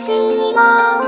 私も